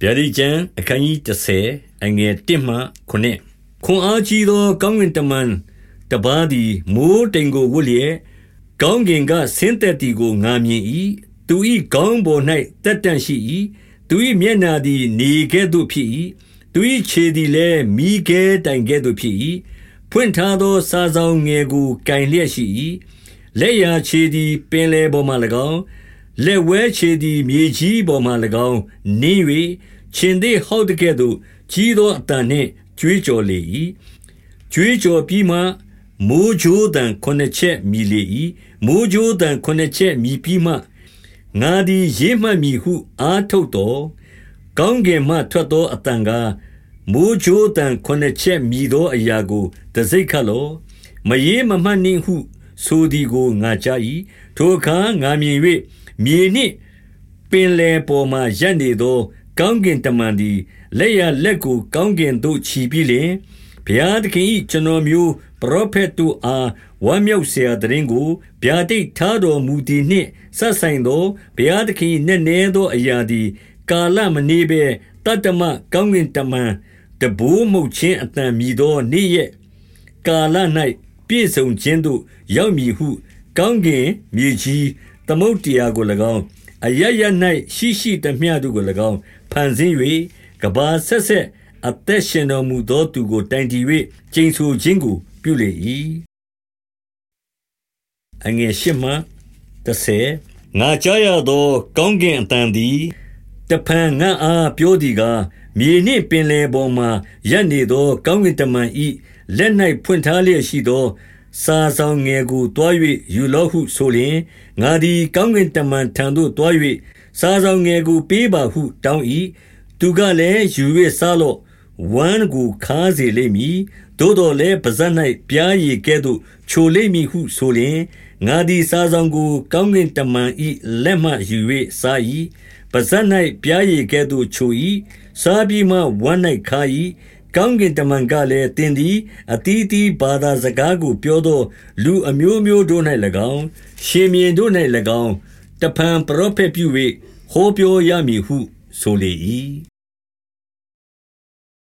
ဗျာဒိကျမ်းအခန်းကြီး30အငယ်1မှ9ခွန်အားကြီးသော ကောင်းကင်တမန်တပါးသည်မိုးတိမ်ကိုဝတ်လျက်ကောင်းကင်ကဆင်းသက်သည်ကိုငာမြင်၏သူ၏ကောင်းပေါ်၌တက်တန့်ရှိ၏သူ၏မျက်နာသည်နေကဲ့သို့ဖြစ်၏သူ၏ခြေသည်လည်းမိခဲတိုင်ကဲ့သို့ဖြစ်၏ဖွင့်ထားသော စာဆောင်ငယ်ကိုကင်လျက်ရှိ၏လက်ရာခြေသည်ပင်လေပေါ်မှ၎င်း လက်ဝဲခြေသည်မြေကြီးပေါ်မှ၎င်းနင်း၍ရှင်သေးဟောက်တကဲ့သို့ကြီးသောအတန်နှင့်ကြွေးကြော်လေ၏ကြွေးကြော်ပြီးမှမိုးကြိုးတံခုနှစ်ချက်မြည်လေ၏မိုးကြိုးတံခုနှစ်ချက်မြည်ပြီးမှငါသည်ရေးမှတ်မည်ဟု အားထုတ်တော်ကောင်းကင်မှထွက်သောအတန်ကားမိုးကြိုးတံခုနှစ်ချက်မြည်သောအရာကိုတစိ့ခတ်လောမရေးမမှတ်နှင့်ဟု ဆိုသည်ကိုငါကြား၏ထိုအခါငါမြင်၍ မြေနှင့်ပင်လယ်ပေါ်မှာရပ်နေသော ကောင်းကင်တမန်သည်လက်ရလက်ကို ကောင်းကင်သို့ချီပြီးလျင်ဘုရားသခင်၏ကျွန်တော်မျိုးပရောဖက်တို့အားဝမ်းမြောက်စရာတရင်ကိုဗျာဒိတ်ထားတော်မူသည်နှင့်ဆက်ဆိုင်သောဘုရားသခင်၏နက်နဲသောအရာသည် ကာလမနေဘဲတတ္တမကောင်းကင်တမန်တဘိုးမှုတ်ခြင်းအတန်မြည်သောနေ့ရက်ကာလ၌ပြည့်စုံခြင်းသို့ရောက်မည်ဟု ကောင်းကင်မြေကြီး သမုတ်တရားကို၎င်းအရရ၌ရှိရှိသမျှတို့ကို၎င်းဖန်ဆင်း၍ကဘာဆက်ဆက်အသက်ရှင်တော်မူသောသူကိုတိုင်တည်၍ကျိန်ဆိုခြင်းကိုပြုလေ၏အငယ်ရှိမှ30ငါကြားရသော ကောင်းကင်အတန်သည်တဖန်ငါအားပြောသည်ကားမြေနှင့်ပင်လယ်ပေါ်မှရပ်နေသော ကောင်းကင်တမန်ဤလက်၌ဖွင့်ထားလျက်ရှိသော စာဆောင်ငယ်ကိုတွား၍ယူလောဟုဆိုလျင်ငါသည်ကောင်းကင်တမန်ထံသို့တွား၍စာဆောင်ငယ်ကိုပေးပါဟုတောင်း၏သူကလည်းယူ၍စားလော့ဝမ်းကိုခါစေလိမ့်မည်သို့တော်လည်းပါဇက်၌ပြားရည်ကဲ့သို့ချိုလိမ့်မည်ဟုဆိုလျင်ငါသည်စာဆောင်ကို ကောင်းကင်တမန်၏လက်မှယူ၍စား၏ပါဇက်၌ပြားရည်ကဲ့သို့ချို၏စားပြီးမှဝမ်း၌ခါ၏ ကောင်းကင်တမန်ကလည်းတင်သည်အတီးတီးဘာသာစကားကို ပြောသော လူအမျိုးမျိုးတို့၌၎င်း ရှင်မြင်းတို့၌၎င်း တဖန် ပရောဖက်ပြု၍ဟောပြောရမည်ဟု ဆိုလေ၏